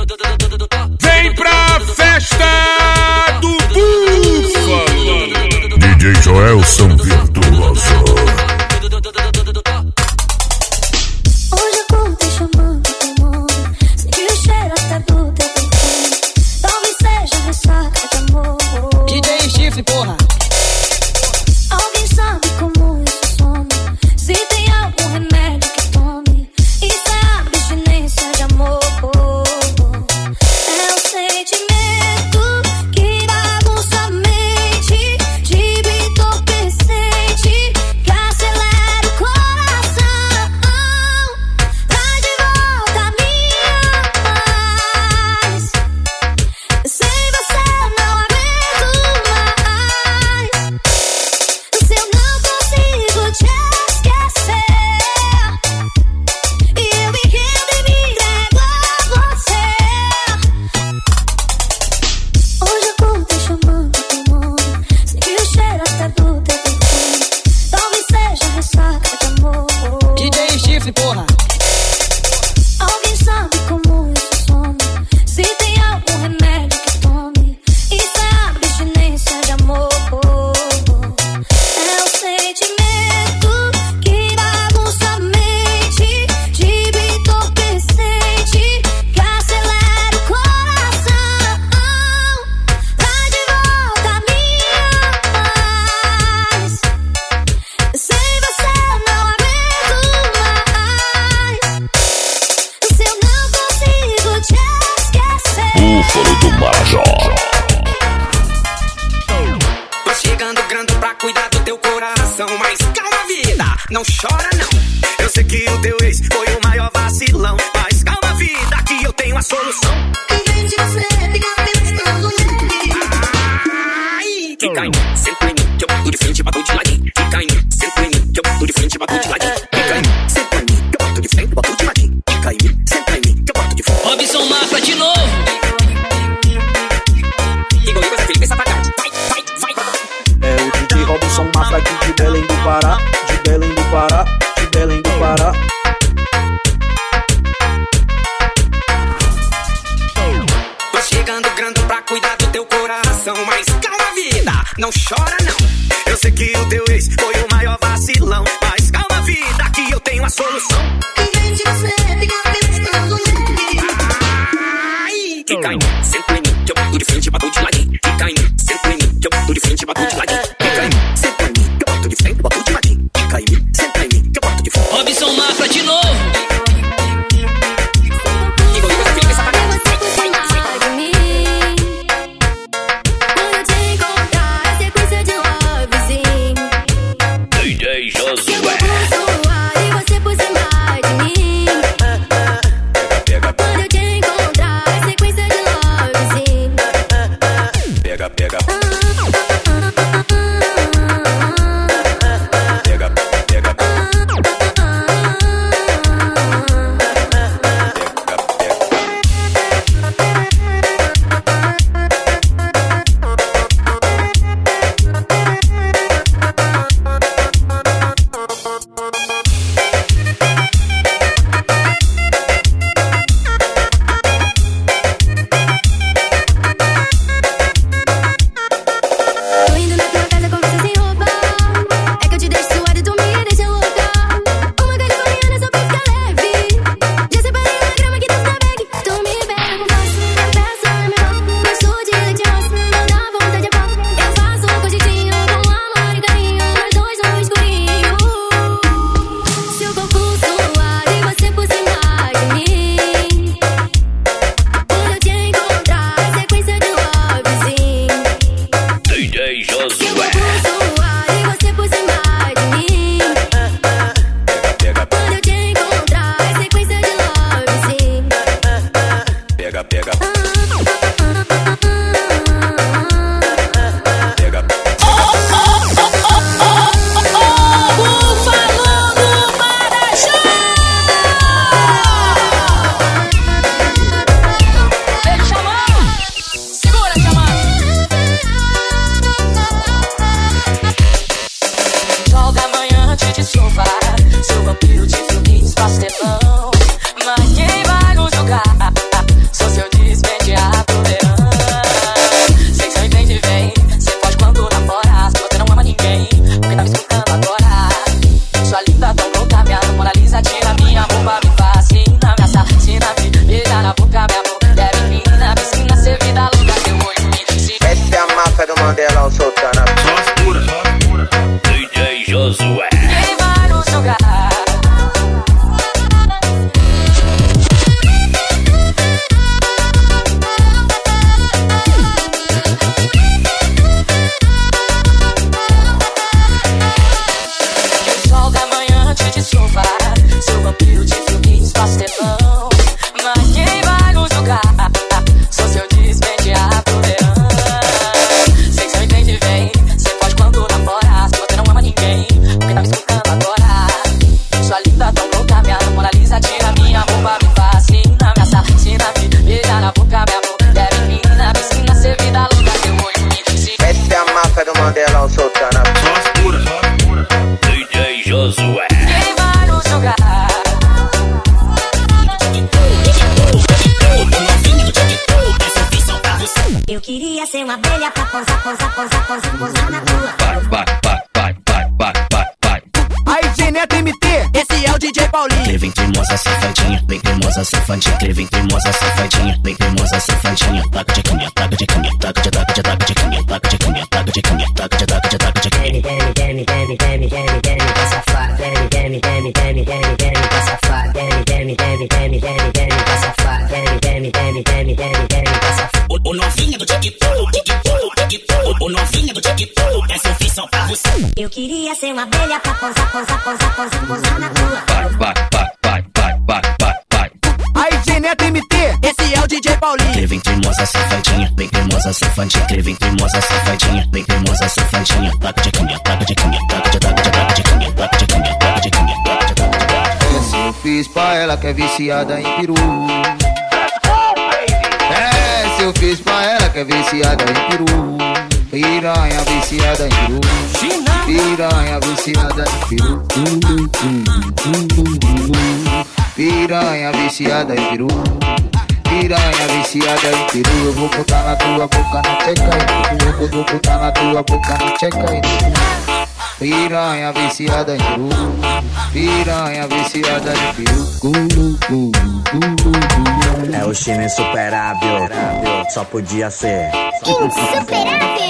Vem pra festa do Búfalo. DJ Joelson Virtuoso. Ronald Alonso vem cremosa safadinha, vem cremosa safadinha, vem cremosa safadinha, taca de caminha, taca de caminha, taca de taca de taca de caminha, taca de caminha, taca de caminha, taca de taca de taca de caminha. Demi, demi, demi, demi, demi, demi, tá safado. Demi, demi, demi, demi, demi, demi, tá safado. Demi, demi, demi, demi, demi, demi, tá safado. Demi, demi, demi, demi, demi, demi, tá safado. O, o novinho do TikTok, TikTok, TikTok, o novinho do TikTok, essa eu fiz só pra você. Eu queria ser uma abelha pra pousar, pousar, pousar, pousar, pousar na Paulinho. Vem cremosa safadinha, vem cremosa safadinha, vem cremosa safadinha, vem cremosa safadinha, taca de caminha, taca de caminha, taca de taca de taca de caminha, taca de caminha, taca de caminha, taca de taca de taca de Essa eu fiz pra ela que é viciada em peru. Essa eu fiz pra ela que é viciada em peru. Piranha viciada em peru. Piranha viciada em peru. Piranha viciada em peru. Piranha viciada em peru. Eu vou botar na tua boca na tcheca e eu vou botar na tua boca na tcheca e Piranha viciada em peru. Piranha viciada em peru. É o time insuperável, só podia ser. Insuperável!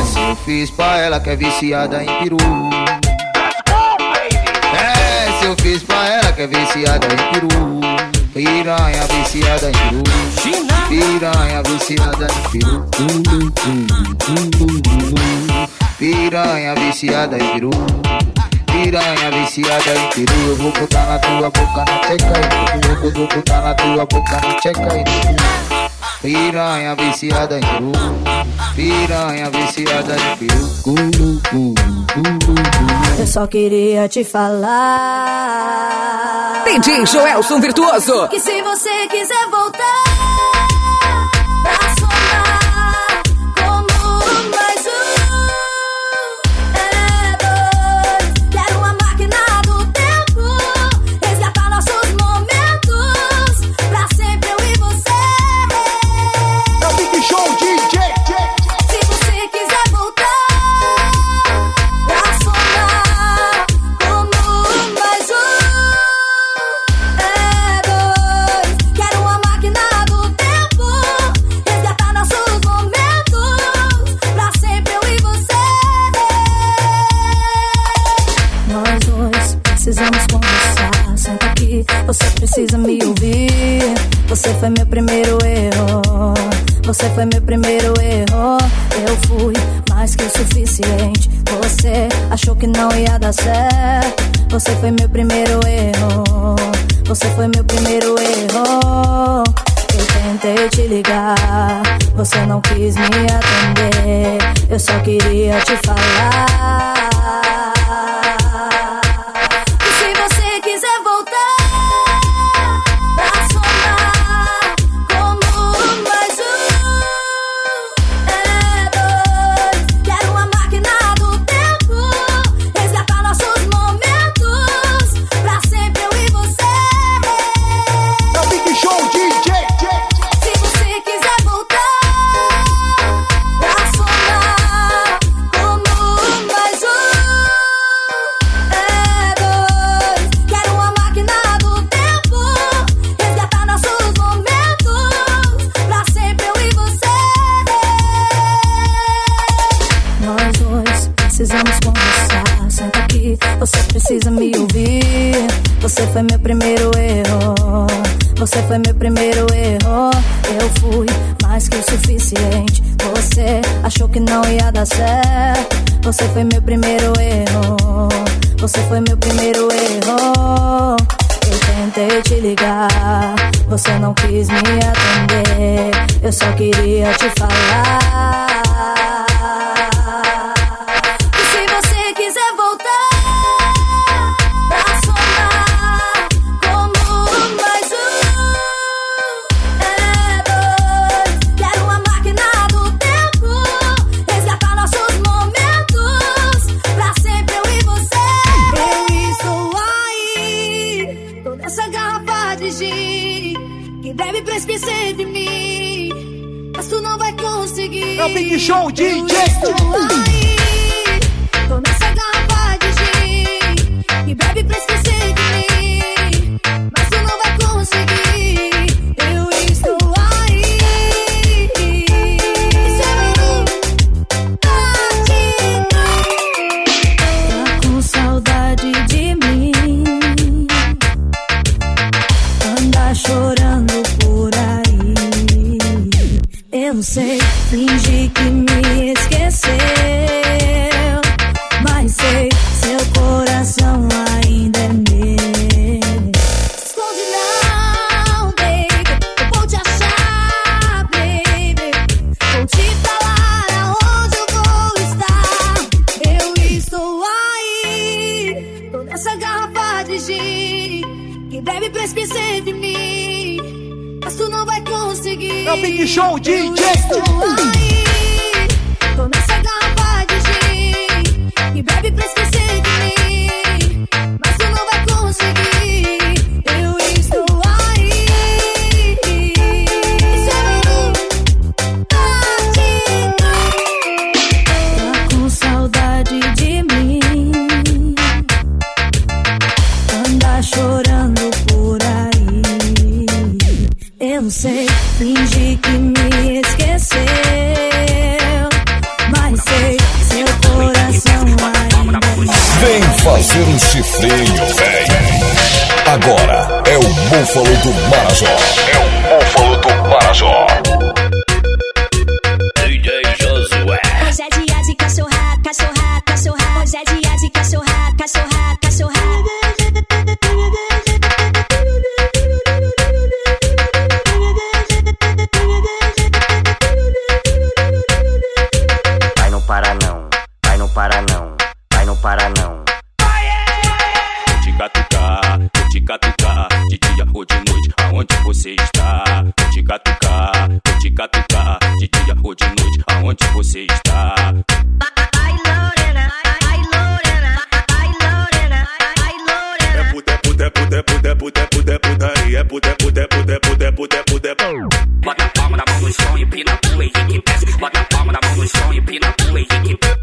Essa eu fiz pra ela que é viciada em peru. Eu fiz pra ela que é viciada em peru. Piranha viciada em peru. Piranha viciada em peru. Piranha viciada em peru. Piranha viciada em peru. Eu vou botar na tua boca na tcheca e eu vou botar na tua boca na tcheca e Piranha viciada em peru. Piranha viciada em peru. Eu só queria te falar DJ Joelson Virtuoso. que se você quiser voltar foi meu primeiro erro. Eu fui mais que o suficiente. Você achou que não ia dar certo. Você foi meu primeiro erro. Você foi meu primeiro erro. Eu tentei te ligar, você não quis me atender. Eu só queria te falar. Foi meu primeiro erro. Você foi meu primeiro erro. Eu fui mais que o suficiente. Você achou que não ia dar certo. Você foi meu primeiro erro. Você foi meu primeiro erro. Eu tentei te ligar, você não quis me atender. Eu só queria te falar. Big Show DJ. Búfalo do Marajó. É puder, puder, puder, puder, putaria, puder, puder, puder, puder, puder, puder. Bota a palma na mão no chão e pina pro Henrique Bota a palma na mão no chão e pina pro Henrique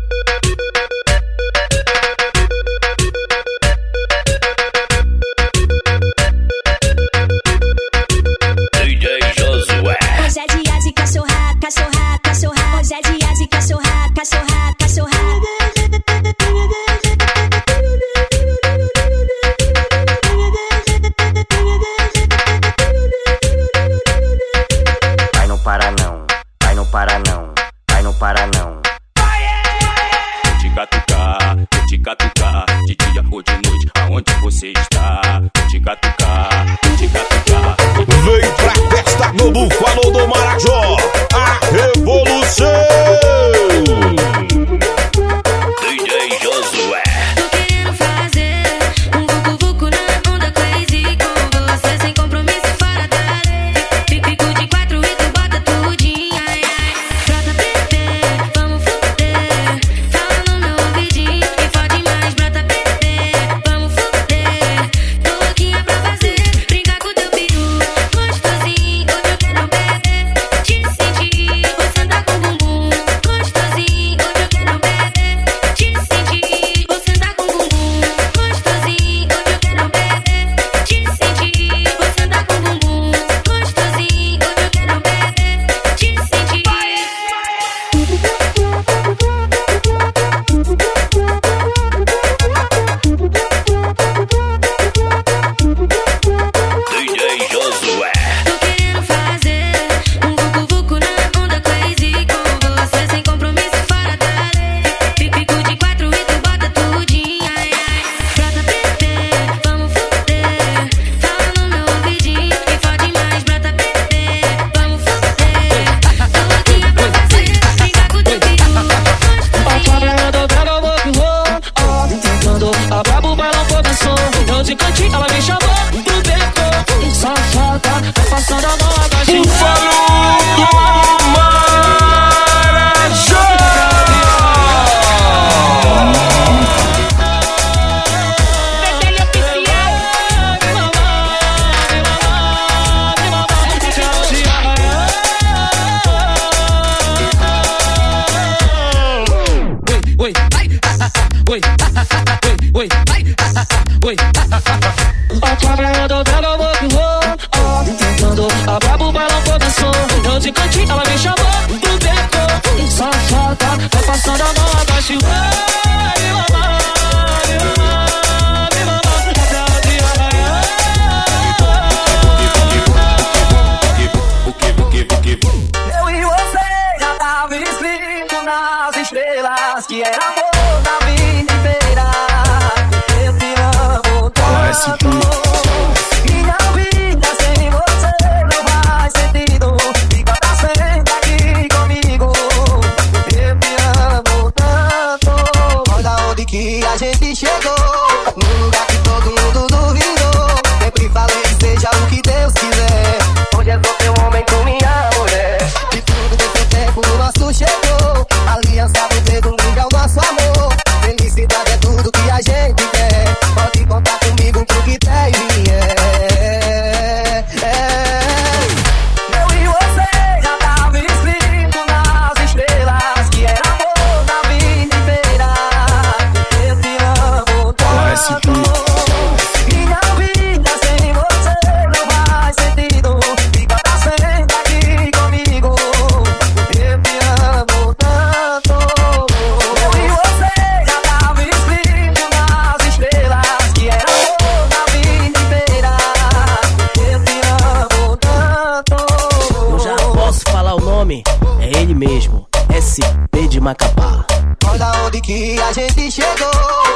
que a gente chegou.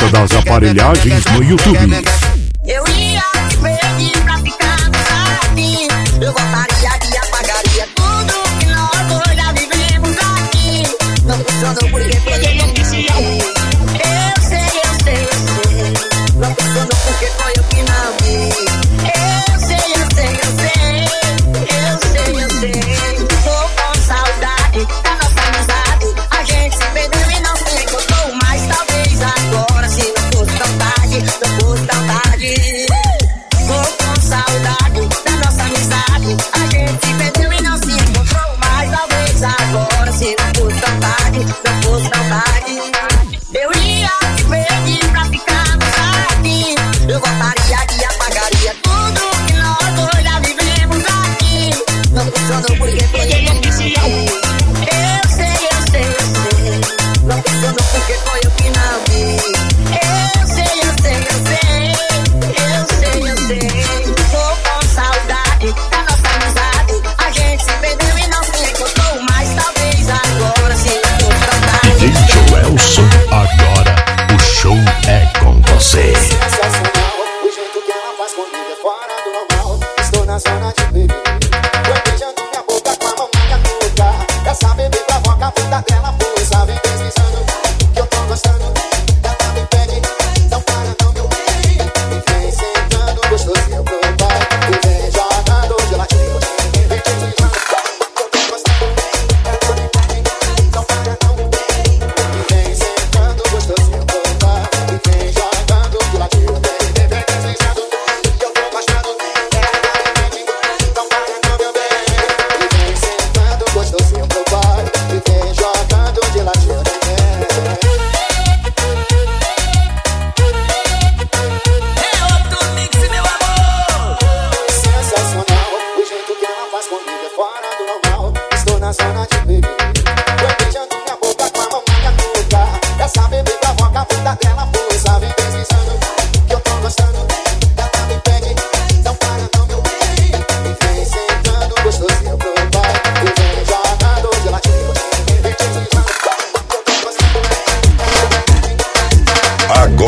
lista das aparelhagens no YouTube. Sabe me provoca a puta dela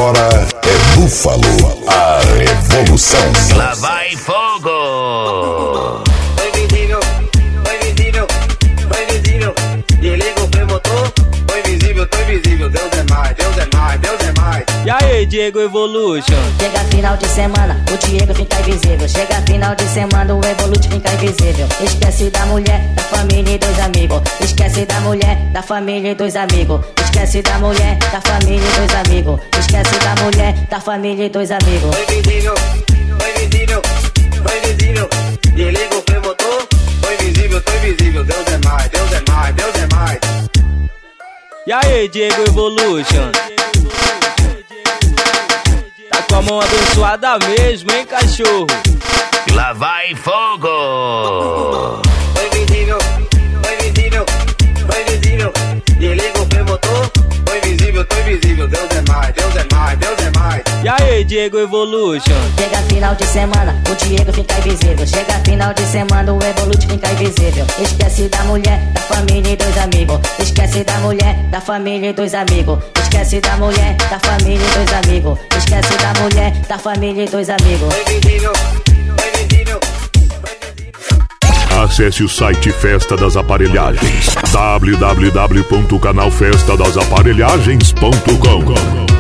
agora é Búfalo, a revolução. Lá vai fogo! Diego Evolution? Chega final de semana, o Diego fica invisível. Chega final de semana, o Evolute fica invisível. Esquece da mulher, da família e dos amigos. Esquece da mulher, da família e dos amigos. Esquece da mulher, da família e dos amigos. Esquece da mulher, da família e dos amigos. Foi invisível, foi invisível, foi invisível. Desliga o motor, foi invisível, tô invisível. Deus é mais, Deus é mais, Deus é mais. E aí, Diego Evolution? Com a mão abençoada mesmo, hein, cachorro? Lá vai fogo! Foi invisível, foi invisível, foi invisível. Desliga o motor, foi invisível, tô invisível. Deus Diego Evolution? Chega final de semana, o Diego fica invisível. Chega final de semana, o Evolute fica invisível. Esquece da mulher, da família e dos amigos. Esquece da mulher, da família e dos amigos. Esquece da mulher, da família e dos amigos. Esquece da mulher, da família e dos amigos. Invisível, invisível. Acesse o site Festa das Aparelhagens www.canalfestadasaparelhagens.com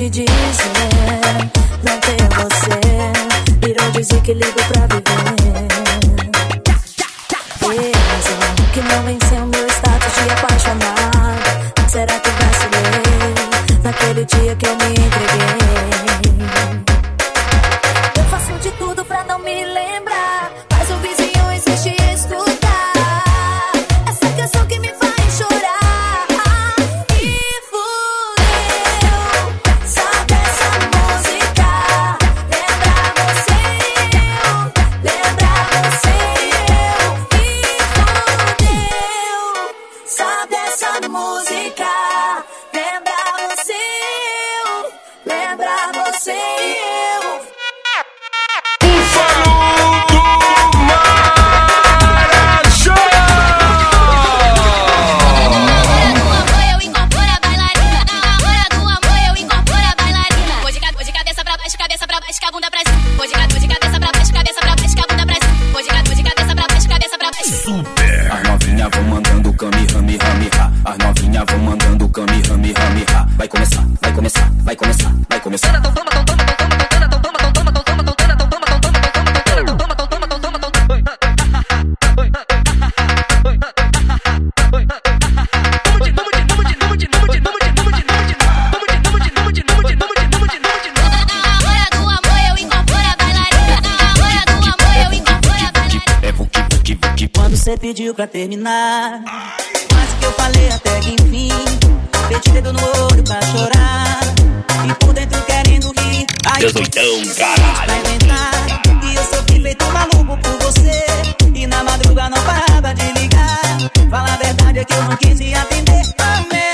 what. você pediu pra terminar. Mas o que eu falei até que enfim. Meti dedo no olho pra chorar. E por dentro querendo rir. Aí Deus então, caralho. Pra inventar. E eu sofri feito maluco por você. E na madruga não parava de ligar. Fala a verdade é que eu não quis te atender. Amém.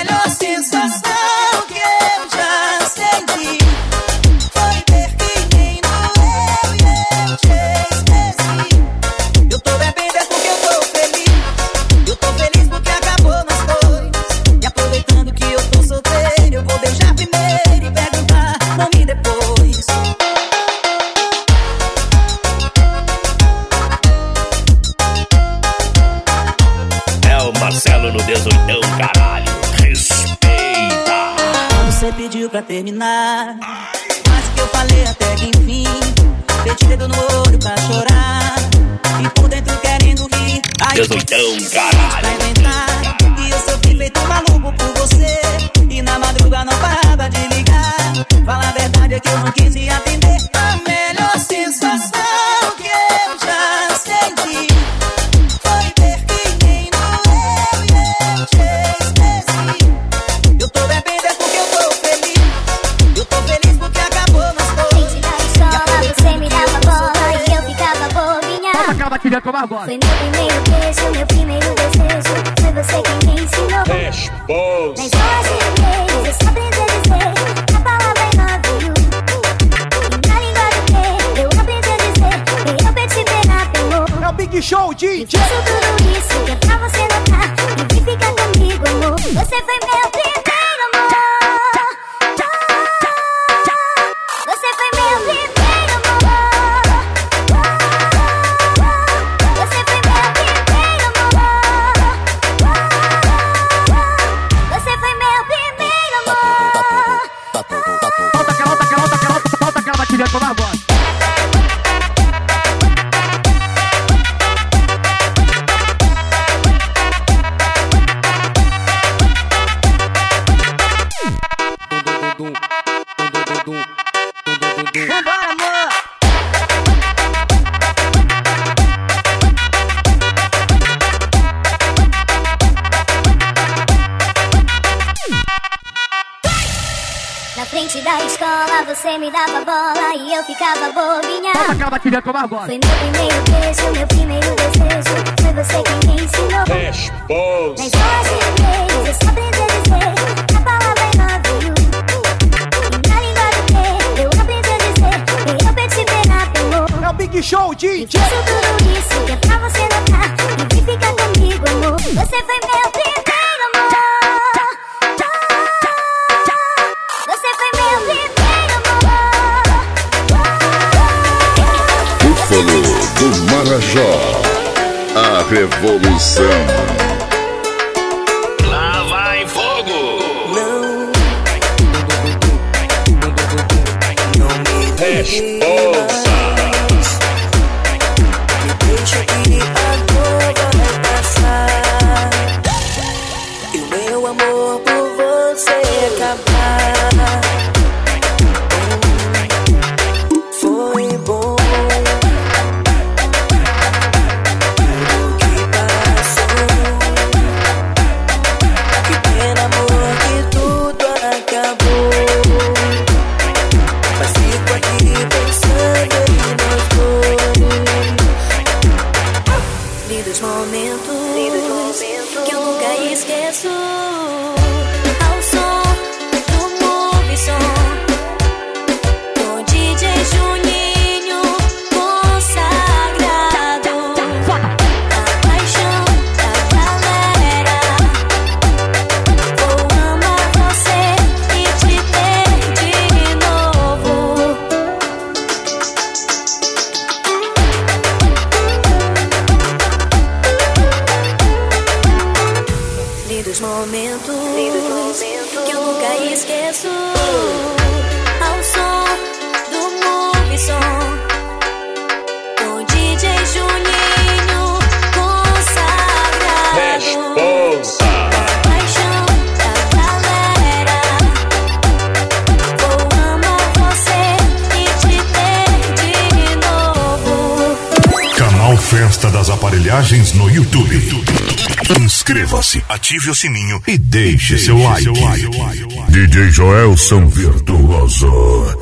dias doidão, caralho. E eu sou feito maluco por você. E na madruga não parava de ligar. Fala a verdade é que eu não quis te atender. A melhor sensação que eu já senti. Foi ver que nem doeu e eu te esqueci. Eu tô bebendo é porque eu tô feliz. Eu tô feliz porque acabou nosso amor. Só você me dava bola e eu ficava bobinha. Acaba que já tomar agora. compartilha como agora. Foi meu primeiro beijo, meu primeiro samba. ative o sininho e deixe, e deixe seu, like. seu like. DJ Joelson Virtuoso.